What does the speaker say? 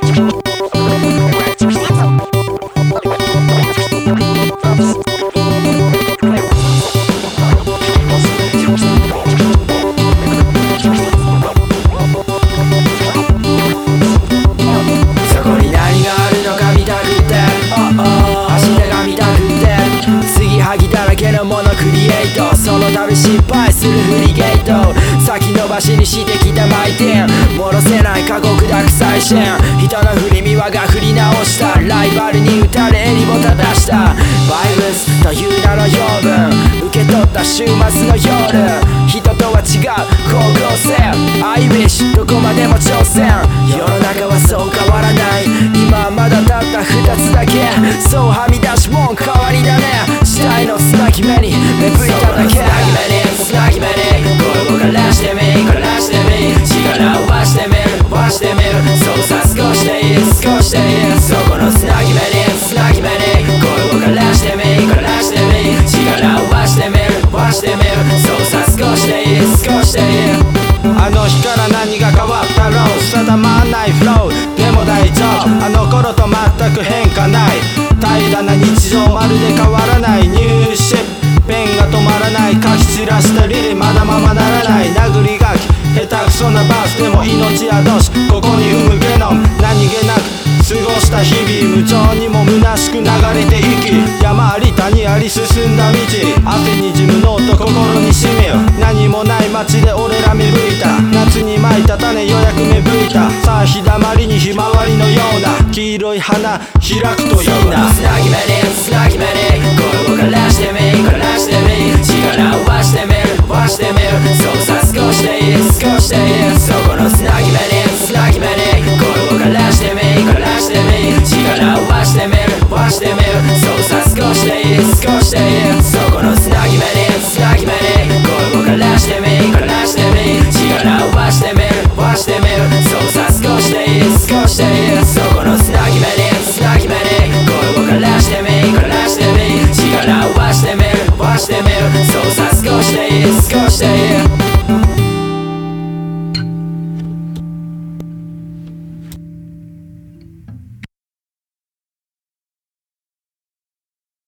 Thank you. トその度失敗するフリゲート。先延ばしにしてきたマイテン戻せない過酷だく最新人の振り見はが振り直した。ライバルに打たれ襟を正した。バイブスという名の養分。受け取った週末の夜。き目に芽吹いただけ砂き目に声を枯らしてみ枯らしてみ力を増してみる増してみる操作少しでいい少しでいいそこの砂き目に砂き目に声を枯らしてみ枯らしてみ力を増してみる増してみる操作少しでいい少しでいいあの日から何が変わったろう定まんないフローでも大丈夫。あの頃と全く変化ない。平らな日常まるで変わ散らしたリリまだままならない。殴り書き下手くそなバースでも命宿しここに生むゲノム何気なく過ごした日々無情にも虚しく流れていき山あり谷あり進んだ道。汗にじむ脳と心にしみよ。何もない街で俺ら芽吹いた。夏にまいた種ようやく芽吹いた。さあ日だまりにひまわりのような黄色い花開くといいな。少しでいい少しでいいそこの砂決めに砂決めに声を枯らしてみ枯らしてみ力を増してみる増してみる操作少しでいい少しでいい